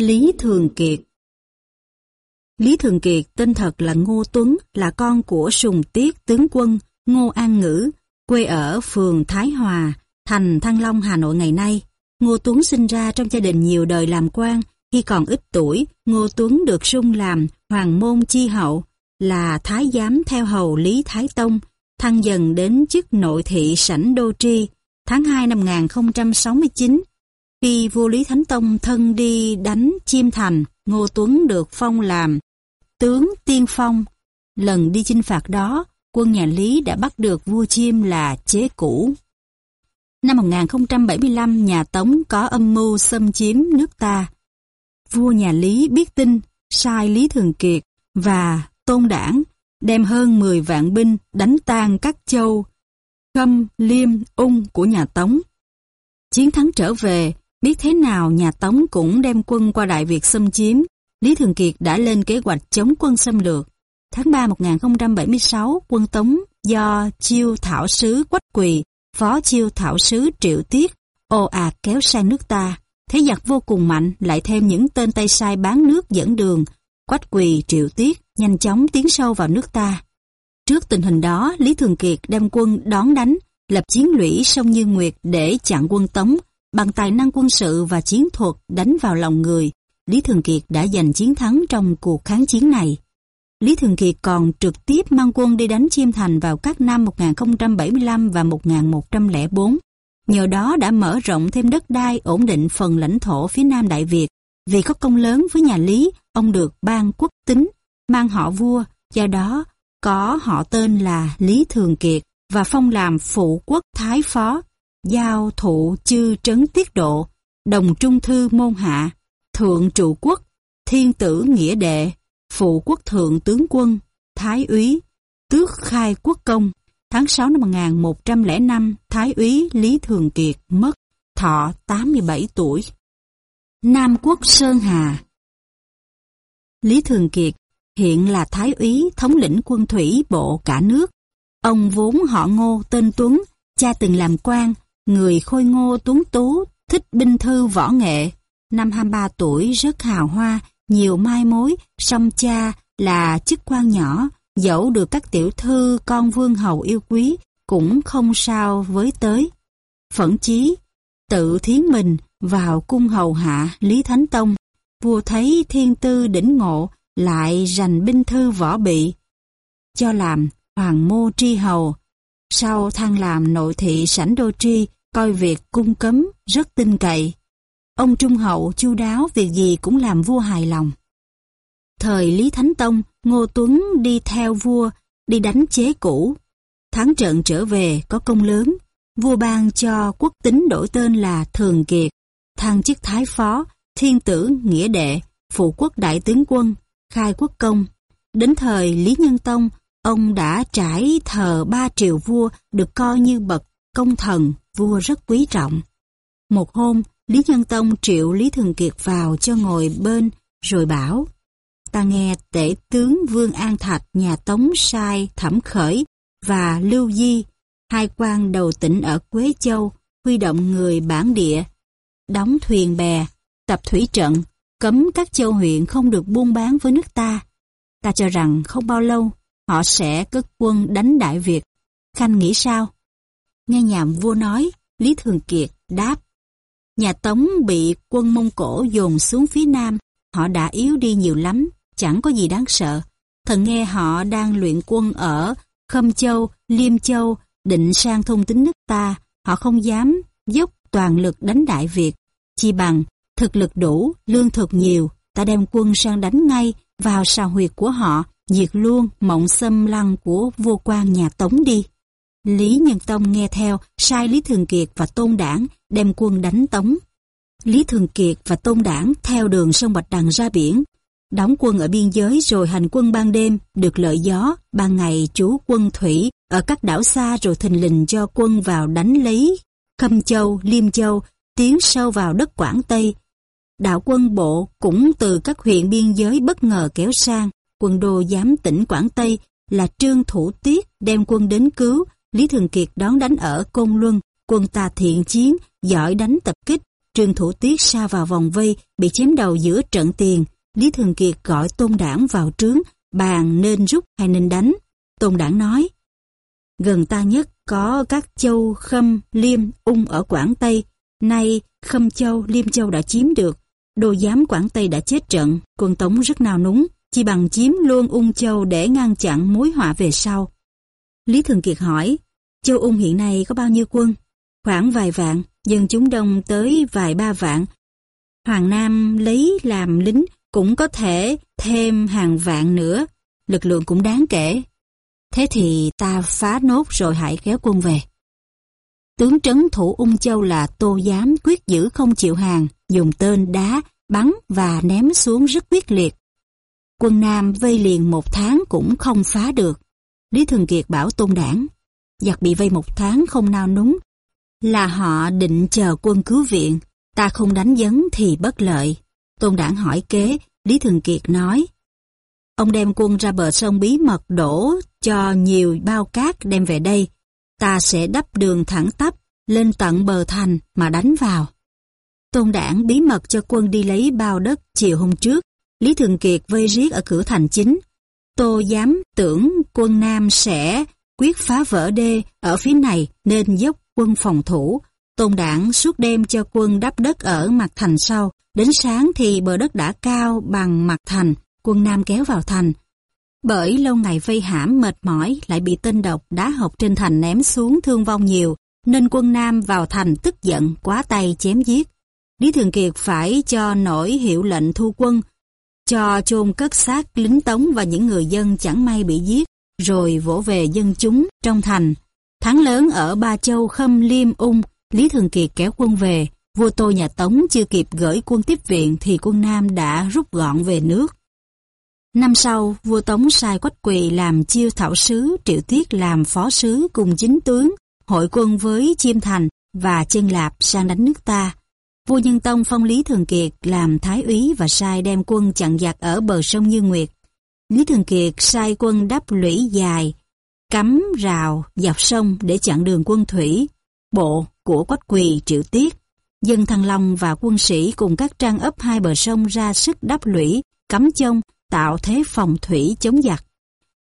Lý Thường Kiệt Lý Thường Kiệt tên thật là Ngô Tuấn, là con của Sùng Tiết tướng quân Ngô An Ngữ, quê ở phường Thái Hòa, thành Thăng Long, Hà Nội ngày nay. Ngô Tuấn sinh ra trong gia đình nhiều đời làm quan, khi còn ít tuổi, Ngô Tuấn được sung làm hoàng môn chi hậu, là thái giám theo hầu Lý Thái Tông, thăng dần đến chức nội thị sảnh Đô Tri. Tháng 2 năm 1069, khi vua Lý Thánh Tông thân đi đánh Chiêm Thành, Ngô Tuấn được phong làm tướng tiên phong. Lần đi chinh phạt đó, quân nhà Lý đã bắt được vua Chiêm là chế cũ. Năm 1075, nhà Tống có âm mưu xâm chiếm nước ta. Vua nhà Lý biết tin, sai Lý Thường Kiệt và Tôn Đảng đem hơn 10 vạn binh đánh tan các châu Khâm, Liêm, Ung của nhà Tống. Chiến thắng trở về, biết thế nào nhà Tống cũng đem quân qua Đại Việt xâm chiếm, Lý Thường Kiệt đã lên kế hoạch chống quân xâm lược. Tháng 3 1076, quân Tống do chiêu thảo sứ Quách Quỳ, phó chiêu thảo sứ Triệu Tiết, ồ ạt kéo sang nước ta. Thế giặc vô cùng mạnh, lại thêm những tên tay sai bán nước dẫn đường. Quách Quỳ, Triệu Tiết nhanh chóng tiến sâu vào nước ta. Trước tình hình đó, Lý Thường Kiệt đem quân đón đánh, lập chiến lũy sông Như Nguyệt để chặn quân Tống, bằng tài năng quân sự và chiến thuật đánh vào lòng người. Lý Thường Kiệt đã giành chiến thắng trong cuộc kháng chiến này. Lý Thường Kiệt còn trực tiếp mang quân đi đánh Chiêm Thành vào các năm 1075 và 1104. Nhờ đó đã mở rộng thêm đất đai ổn định phần lãnh thổ phía Nam Đại Việt. Vì có công lớn với nhà Lý, ông được ban quốc tính, mang họ vua, do đó có họ tên là Lý Thường Kiệt và phong làm phụ quốc thái phó, giao thụ chư trấn tiết độ, đồng trung thư môn hạ, thượng trụ quốc, thiên tử nghĩa đệ, phụ quốc thượng tướng quân, thái úy, tước khai quốc công. Tháng 6 năm 1105, Thái úy Lý Thường Kiệt mất, thọ 87 tuổi. Nam quốc Sơn Hà Lý Thường Kiệt hiện là Thái úy thống lĩnh quân thủy bộ cả nước. Ông vốn họ ngô tên Tuấn, cha từng làm quan, người khôi ngô tuấn tú, thích binh thư võ nghệ. Năm 23 tuổi rất hào hoa, nhiều mai mối, song cha là chức quan nhỏ, dẫu được các tiểu thư con vương hầu yêu quý, cũng không sao với tới. Phẫn chí, tự thiến mình vào cung hầu hạ Lý Thánh Tông, vua thấy thiên tư đỉnh ngộ, lại rành binh thư võ bị, cho làm hoàng mô tri hầu. Sau thăng làm nội thị sảnh đô tri, coi việc cung cấm rất tin cậy. Ông trung hậu chu đáo việc gì cũng làm vua hài lòng. Thời Lý Thánh Tông, Ngô Tuấn đi theo vua, đi đánh chế cũ. Thắng trận trở về có công lớn, vua ban cho quốc tính đổi tên là Thường Kiệt, thăng chức Thái Phó, Thiên Tử Nghĩa Đệ, Phụ quốc Đại Tướng Quân, khai quốc công. Đến thời Lý Nhân Tông, ông đã trải thờ ba triều vua được coi như bậc công thần, vua rất quý trọng. Một hôm, Lý Nhân Tông triệu Lý Thường Kiệt vào cho ngồi bên, rồi bảo, ta nghe tể tướng Vương An Thạch nhà Tống sai Thẩm Khởi và Lưu Di, hai quan đầu tỉnh ở Quế Châu, huy động người bản địa, đóng thuyền bè, tập thủy trận, cấm các châu huyện không được buôn bán với nước ta. Ta cho rằng không bao lâu, họ sẽ cất quân đánh Đại Việt. Khanh nghĩ sao? Nghe nhàm vua nói, Lý Thường Kiệt đáp. Nhà Tống bị quân Mông Cổ dồn xuống phía Nam, họ đã yếu đi nhiều lắm, chẳng có gì đáng sợ. Thần nghe họ đang luyện quân ở Khâm Châu, Liêm Châu, định sang thông tính nước ta, họ không dám dốc toàn lực đánh Đại Việt. Chi bằng thực lực đủ, lương thực nhiều, ta đem quân sang đánh ngay vào sào huyệt của họ, diệt luôn mộng xâm lăng của vô quan nhà Tống đi. Lý Nhân Tông nghe theo, sai Lý Thường Kiệt và Tôn Đảng đem quân đánh Tống. Lý Thường Kiệt và Tôn Đảng theo đường sông Bạch Đằng ra biển, đóng quân ở biên giới rồi hành quân ban đêm, được lợi gió, ban ngày chú quân thủy ở các đảo xa rồi thình lình cho quân vào đánh lấy Khâm Châu, Liêm Châu, tiến sâu vào đất Quảng Tây, đạo quân bộ cũng từ các huyện biên giới bất ngờ kéo sang. Quân đô giám tỉnh Quảng Tây là Trương Thủ Tiết đem quân đến cứu, Lý Thường Kiệt đón đánh ở Côn Luân. Quân ta thiện chiến, giỏi đánh tập kích, Trương Thủ Tiết sa vào vòng vây, bị chém đầu giữa trận tiền. Lý Thường Kiệt gọi Tôn Đảng vào trướng, bàn nên rút hay nên đánh. Tôn Đảng nói, gần ta nhất có các châu Khâm, Liêm, Ung ở Quảng Tây. Nay Khâm Châu, Liêm Châu đã chiếm được. Đô giám Quảng Tây đã chết trận, quân Tống rất nao núng, chỉ bằng chiếm luôn Ung Châu để ngăn chặn mối họa về sau. Lý Thường Kiệt hỏi, Châu Ung hiện nay có bao nhiêu quân? Khoảng vài vạn, dân chúng đông tới vài ba vạn. Hoàng Nam lấy làm lính cũng có thể thêm hàng vạn nữa, lực lượng cũng đáng kể. Thế thì ta phá nốt rồi hãy kéo quân về. Tướng trấn thủ Ung Châu là Tô Giám quyết giữ không chịu hàng, dùng tên đá, bắn và ném xuống rất quyết liệt. Quân Nam vây liền một tháng cũng không phá được. Lý Thường Kiệt bảo tôn đảng, giặc bị vây một tháng không nao núng, là họ định chờ quân cứu viện, ta không đánh dấn thì bất lợi. Tôn đảng hỏi kế, Lý Thường Kiệt nói, ông đem quân ra bờ sông bí mật đổ cho nhiều bao cát đem về đây, ta sẽ đắp đường thẳng tắp lên tận bờ thành mà đánh vào. Tôn đảng bí mật cho quân đi lấy bao đất chiều hôm trước, Lý Thường Kiệt vây riết ở cửa thành chính. Tô dám tưởng quân Nam sẽ quyết phá vỡ đê ở phía này nên dốc quân phòng thủ. Tôn đảng suốt đêm cho quân đắp đất ở mặt thành sau. Đến sáng thì bờ đất đã cao bằng mặt thành, quân Nam kéo vào thành. Bởi lâu ngày vây hãm mệt mỏi lại bị tên độc đá học trên thành ném xuống thương vong nhiều, nên quân Nam vào thành tức giận quá tay chém giết. Lý Thường Kiệt phải cho nổi hiệu lệnh thu quân, cho chôn cất xác lính tống và những người dân chẳng may bị giết, rồi vỗ về dân chúng trong thành. Thắng lớn ở Ba Châu Khâm Liêm Ung, Lý Thường Kiệt kéo quân về, vua Tô nhà Tống chưa kịp gửi quân tiếp viện thì quân Nam đã rút gọn về nước. Năm sau, vua Tống sai Quách Quỳ làm chiêu thảo sứ, Triệu Tiết làm phó sứ cùng chính tướng, hội quân với Chiêm Thành và Chân Lạp sang đánh nước ta. Vua Nhân Tông phong Lý Thường Kiệt làm thái úy và sai đem quân chặn giặc ở bờ sông Như Nguyệt. Lý Thường Kiệt sai quân đắp lũy dài, cắm rào dọc sông để chặn đường quân thủy, bộ của Quách Quỳ Triệu Tiết. Dân Thăng Long và quân sĩ cùng các trang ấp hai bờ sông ra sức đắp lũy, cắm chông, tạo thế phòng thủy chống giặc.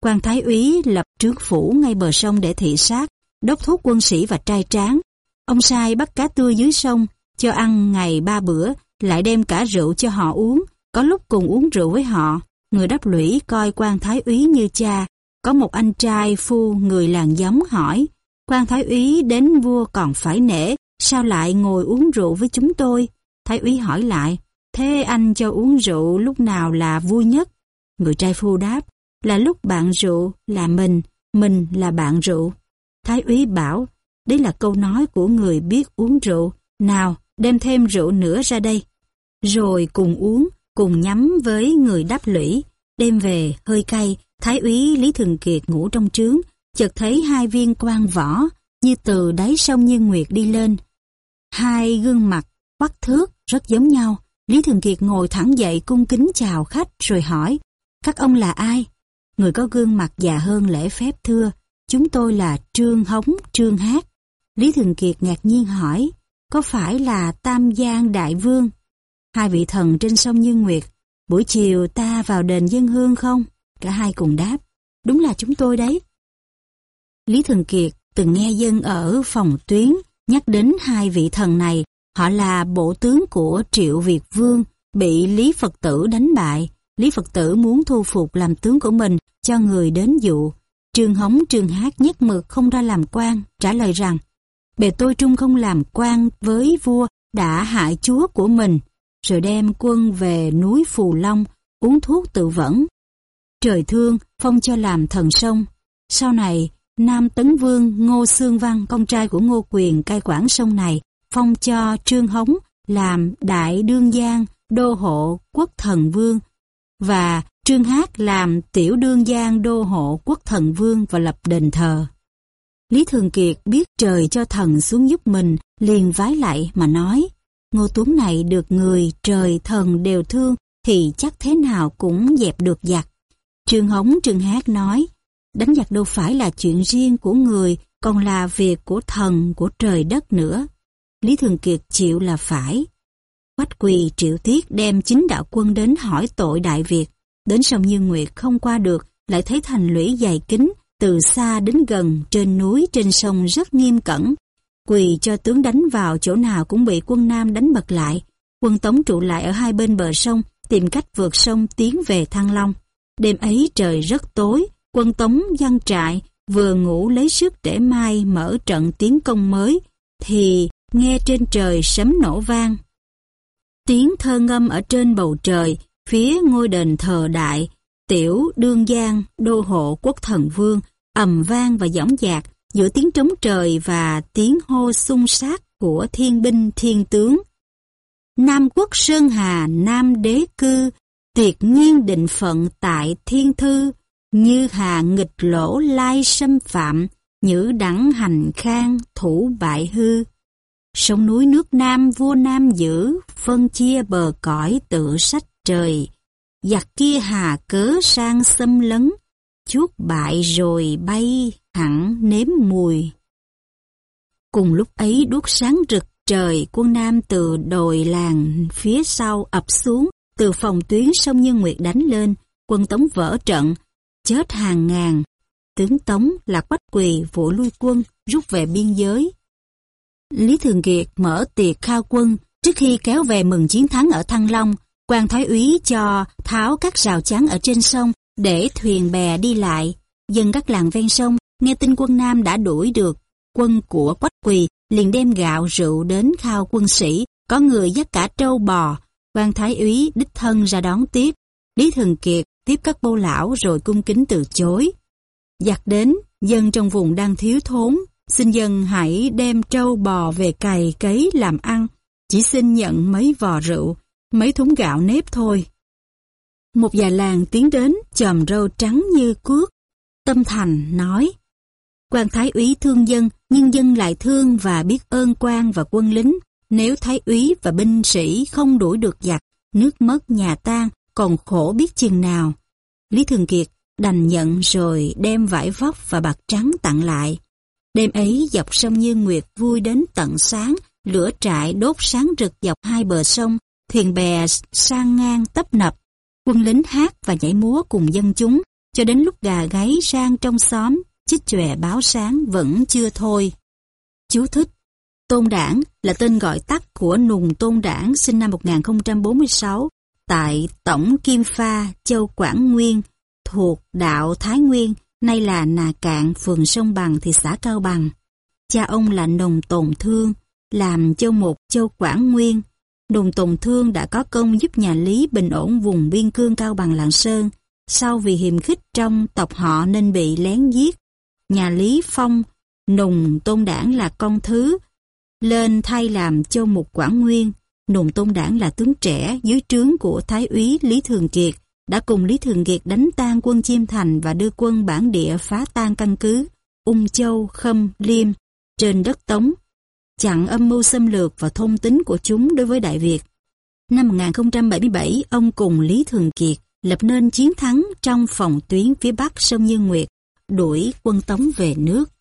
quan Thái úy lập trướng phủ ngay bờ sông để thị sát, đốc thúc quân sĩ và trai tráng. Ông sai bắt cá tươi dưới sông, cho ăn ngày ba bữa, lại đem cả rượu cho họ uống, có lúc cùng uống rượu với họ. Người đắp lũy coi quan thái úy như cha, có một anh trai phu người làng giống hỏi, quan thái úy đến vua còn phải nể, sao lại ngồi uống rượu với chúng tôi? Thái úy hỏi lại, thế anh cho uống rượu lúc nào là vui nhất? Người trai phu đáp, là lúc bạn rượu là mình, mình là bạn rượu. Thái úy bảo, đấy là câu nói của người biết uống rượu, nào đem thêm rượu nữa ra đây. Rồi cùng uống, cùng nhắm với người đáp lũy, Đêm về hơi cay, Thái úy Lý Thường Kiệt ngủ trong trướng, chợt thấy hai viên quan võ như từ đáy sông Như Nguyệt đi lên. Hai gương mặt quắc thước rất giống nhau. Lý Thường Kiệt ngồi thẳng dậy cung kính chào khách rồi hỏi, các ông là ai? Người có gương mặt già hơn lễ phép thưa, chúng tôi là Trương Hống, Trương Hát. Lý Thường Kiệt ngạc nhiên hỏi, có phải là Tam Giang Đại Vương? Hai vị thần trên sông Như Nguyệt, buổi chiều ta vào đền dân hương không? Cả hai cùng đáp, đúng là chúng tôi đấy. Lý Thường Kiệt từng nghe dân ở phòng tuyến nhắc đến hai vị thần này, họ là bộ tướng của Triệu Việt Vương, bị Lý Phật Tử đánh bại. Lý Phật Tử muốn thu phục làm tướng của mình cho người đến dụ. Trương Hống Trương Hát nhất mực không ra làm quan, trả lời rằng bề tôi trung không làm quan với vua đã hại chúa của mình, rồi đem quân về núi Phù Long uống thuốc tự vẫn. Trời thương, phong cho làm thần sông. Sau này, Nam Tấn Vương Ngô Sương Văn, con trai của Ngô Quyền cai quản sông này, phong cho Trương Hống làm Đại Đương Giang, Đô Hộ Quốc Thần Vương và Trương Hát làm Tiểu Đương Giang Đô Hộ Quốc Thần Vương và lập đền thờ. Lý Thường Kiệt biết trời cho thần xuống giúp mình, liền vái lại mà nói, Ngô Tuấn này được người, trời, thần đều thương, thì chắc thế nào cũng dẹp được giặc. Trương Hống Trương Hát nói, đánh giặc đâu phải là chuyện riêng của người, còn là việc của thần, của trời đất nữa. Lý Thường Kiệt chịu là phải, Quách quỳ triệu tiết đem chính đạo quân đến hỏi tội Đại Việt. Đến sông Như Nguyệt không qua được, lại thấy thành lũy dày kính, từ xa đến gần, trên núi, trên sông rất nghiêm cẩn. Quỳ cho tướng đánh vào chỗ nào cũng bị quân Nam đánh bật lại. Quân Tống trụ lại ở hai bên bờ sông, tìm cách vượt sông tiến về Thăng Long. Đêm ấy trời rất tối, quân Tống văn trại, vừa ngủ lấy sức để mai mở trận tiến công mới, thì nghe trên trời sấm nổ vang. Tiếng thơ ngâm ở trên bầu trời, phía ngôi đền thờ đại, tiểu đương giang, đô hộ quốc thần vương, ầm vang và dõng dạc giữa tiếng trống trời và tiếng hô sung sát của thiên binh thiên tướng. Nam quốc Sơn Hà, Nam đế cư, tuyệt nhiên định phận tại thiên thư, như hà nghịch lỗ lai xâm phạm, nhữ đẳng hành khang, thủ bại hư. Sông núi nước Nam vua Nam giữ, phân chia bờ cõi tự sách trời. Giặc kia hà cớ sang xâm lấn, chuốt bại rồi bay hẳn nếm mùi. Cùng lúc ấy đuốc sáng rực trời, quân Nam từ đồi làng phía sau ập xuống, từ phòng tuyến sông Nhân Nguyệt đánh lên, quân Tống vỡ trận, chết hàng ngàn. Tướng Tống là Quách Quỳ vỗ lui quân, rút về biên giới. Lý Thường Kiệt mở tiệc khao quân trước khi kéo về mừng chiến thắng ở Thăng Long, quan thái úy cho tháo các rào chắn ở trên sông để thuyền bè đi lại. Dân các làng ven sông nghe tin quân Nam đã đuổi được quân của Quách Quỳ liền đem gạo rượu đến khao quân sĩ, có người dắt cả trâu bò, quan thái úy đích thân ra đón tiếp. Lý Thường Kiệt tiếp các bô lão rồi cung kính từ chối. Giặc đến, dân trong vùng đang thiếu thốn, xin dân hãy đem trâu bò về cày cấy làm ăn, chỉ xin nhận mấy vò rượu, mấy thúng gạo nếp thôi. Một già làng tiến đến, chòm râu trắng như cuốc. Tâm Thành nói, quan thái úy thương dân, nhưng dân lại thương và biết ơn quan và quân lính. Nếu thái úy và binh sĩ không đuổi được giặc, nước mất nhà tan, còn khổ biết chừng nào. Lý Thường Kiệt đành nhận rồi đem vải vóc và bạc trắng tặng lại. Đêm ấy dọc sông Như Nguyệt vui đến tận sáng, lửa trại đốt sáng rực dọc hai bờ sông, thuyền bè sang ngang tấp nập. Quân lính hát và nhảy múa cùng dân chúng, cho đến lúc gà gáy sang trong xóm, chích chòe báo sáng vẫn chưa thôi. Chú thích Tôn Đảng là tên gọi tắt của Nùng Tôn Đảng sinh năm 1046 tại Tổng Kim Pha, Châu Quảng Nguyên, thuộc đạo Thái Nguyên, nay là Nà Cạn, phường Sông Bằng, thị xã Cao Bằng. Cha ông là Nùng Tồn Thương, làm châu một châu Quảng Nguyên. Nùng tùng Thương đã có công giúp nhà Lý bình ổn vùng biên cương Cao Bằng Lạng Sơn, sau vì hiềm khích trong tộc họ nên bị lén giết. Nhà Lý Phong, Nùng Tôn Đảng là con thứ, lên thay làm châu mục Quảng Nguyên. Nùng Tôn Đảng là tướng trẻ dưới trướng của Thái úy Lý Thường Kiệt, đã cùng Lý Thường Kiệt đánh tan quân Chiêm Thành và đưa quân bản địa phá tan căn cứ Ung Châu, Khâm, Liêm trên đất Tống, chặn âm mưu xâm lược và thông tính của chúng đối với Đại Việt. Năm 1077, ông cùng Lý Thường Kiệt lập nên chiến thắng trong phòng tuyến phía bắc sông Như Nguyệt, đuổi quân Tống về nước.